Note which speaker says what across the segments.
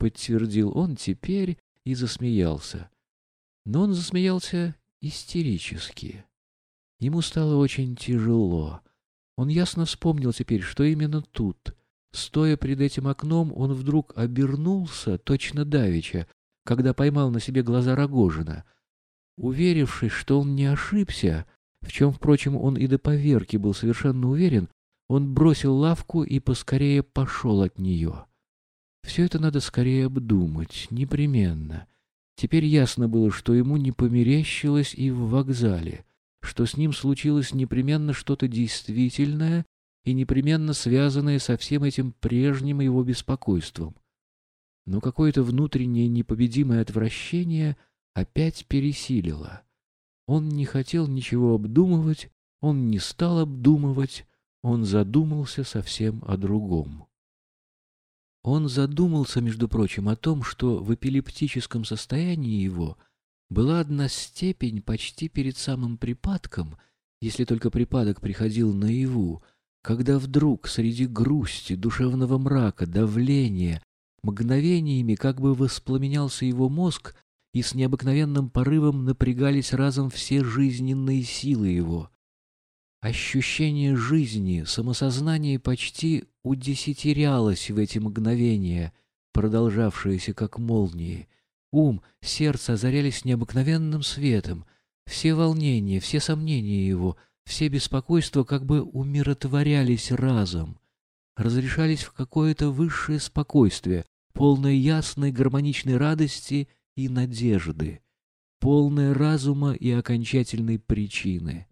Speaker 1: подтвердил он теперь и засмеялся. Но он засмеялся истерически. Ему стало очень тяжело. Он ясно вспомнил теперь, что именно тут, стоя пред этим окном, он вдруг обернулся, точно давеча, когда поймал на себе глаза Рогожина. Уверившись, что он не ошибся, в чем, впрочем, он и до поверки был совершенно уверен, он бросил лавку и поскорее пошел от нее. Все это надо скорее обдумать, непременно. Теперь ясно было, что ему не померещилось и в вокзале, что с ним случилось непременно что-то действительное и непременно связанное со всем этим прежним его беспокойством. Но какое-то внутреннее непобедимое отвращение опять пересилило. Он не хотел ничего обдумывать, он не стал обдумывать, он задумался совсем о другом. Он задумался, между прочим, о том, что в эпилептическом состоянии его была одна степень почти перед самым припадком, если только припадок приходил наяву, когда вдруг среди грусти, душевного мрака, давления, мгновениями как бы воспламенялся его мозг, и с необыкновенным порывом напрягались разом все жизненные силы его. Ощущение жизни, самосознание почти удесятерялось в эти мгновения, продолжавшиеся как молнии. Ум, сердце озарялись необыкновенным светом. Все волнения, все сомнения его, все беспокойства как бы умиротворялись разом, разрешались в какое-то высшее спокойствие, полное ясной гармоничной радости и надежды, полное разума и окончательной причины.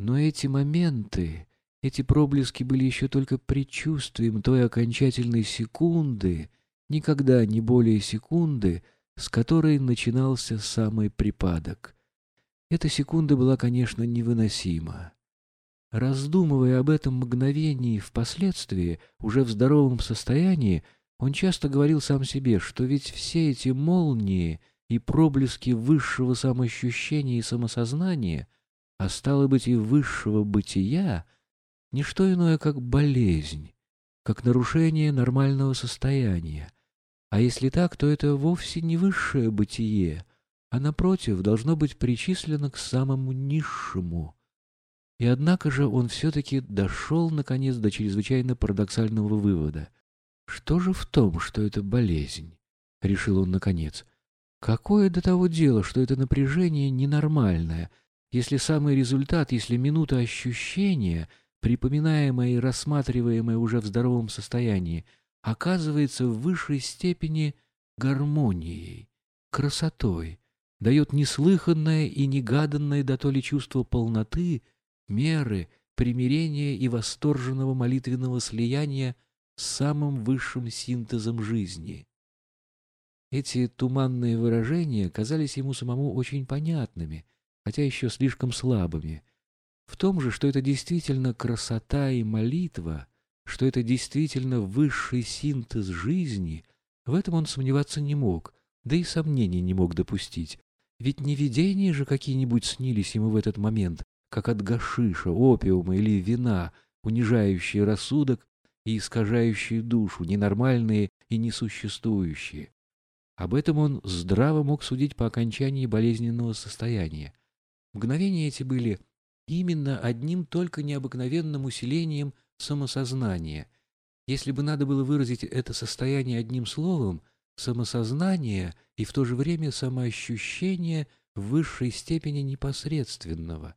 Speaker 1: Но эти моменты, эти проблески были еще только предчувствием той окончательной секунды, никогда не более секунды, с которой начинался самый припадок. Эта секунда была, конечно, невыносима. Раздумывая об этом мгновении впоследствии, уже в здоровом состоянии, он часто говорил сам себе, что ведь все эти молнии и проблески высшего самоощущения и самосознания — а стало быть и высшего бытия, не что иное, как болезнь, как нарушение нормального состояния. А если так, то это вовсе не высшее бытие, а, напротив, должно быть причислено к самому низшему. И однако же он все-таки дошел, наконец, до чрезвычайно парадоксального вывода. Что же в том, что это болезнь? — решил он наконец. Какое до того дело, что это напряжение ненормальное, если самый результат, если минута ощущения, припоминаемая и рассматриваемая уже в здоровом состоянии, оказывается в высшей степени гармонией, красотой, дает неслыханное и негаданное до то ли чувство полноты, меры, примирения и восторженного молитвенного слияния с самым высшим синтезом жизни. Эти туманные выражения казались ему самому очень понятными — хотя еще слишком слабыми. В том же, что это действительно красота и молитва, что это действительно высший синтез жизни, в этом он сомневаться не мог, да и сомнений не мог допустить. Ведь не видения же какие-нибудь снились ему в этот момент, как от гашиша, опиума или вина, унижающие рассудок и искажающие душу, ненормальные и несуществующие. Об этом он здраво мог судить по окончании болезненного состояния. Мгновения эти были именно одним только необыкновенным усилением самосознания. Если бы надо было выразить это состояние одним словом, самосознание и в то же время самоощущение в высшей степени непосредственного.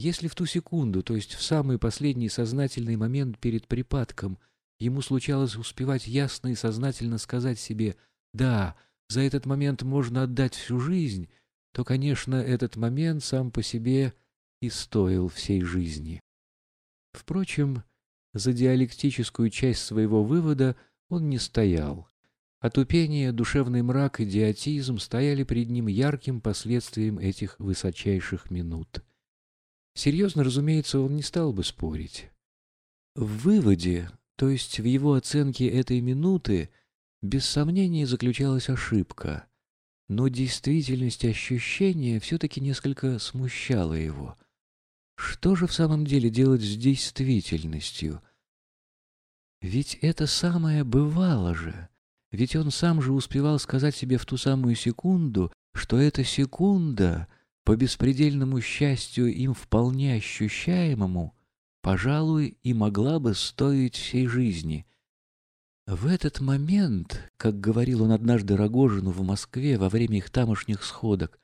Speaker 1: Если в ту секунду, то есть в самый последний сознательный момент перед припадком, ему случалось успевать ясно и сознательно сказать себе «Да, за этот момент можно отдать всю жизнь», то, конечно, этот момент сам по себе и стоил всей жизни. Впрочем, за диалектическую часть своего вывода он не стоял. Отупение, душевный мрак, идиотизм стояли перед ним ярким последствием этих высочайших минут. Серьезно, разумеется, он не стал бы спорить. В выводе, то есть в его оценке этой минуты, без сомнения заключалась ошибка — но действительность ощущения все-таки несколько смущала его. Что же в самом деле делать с действительностью? Ведь это самое бывало же, ведь он сам же успевал сказать себе в ту самую секунду, что эта секунда, по беспредельному счастью им вполне ощущаемому, пожалуй, и могла бы стоить всей жизни. В этот момент, как говорил он однажды Рогожину в Москве во время их тамошних сходок,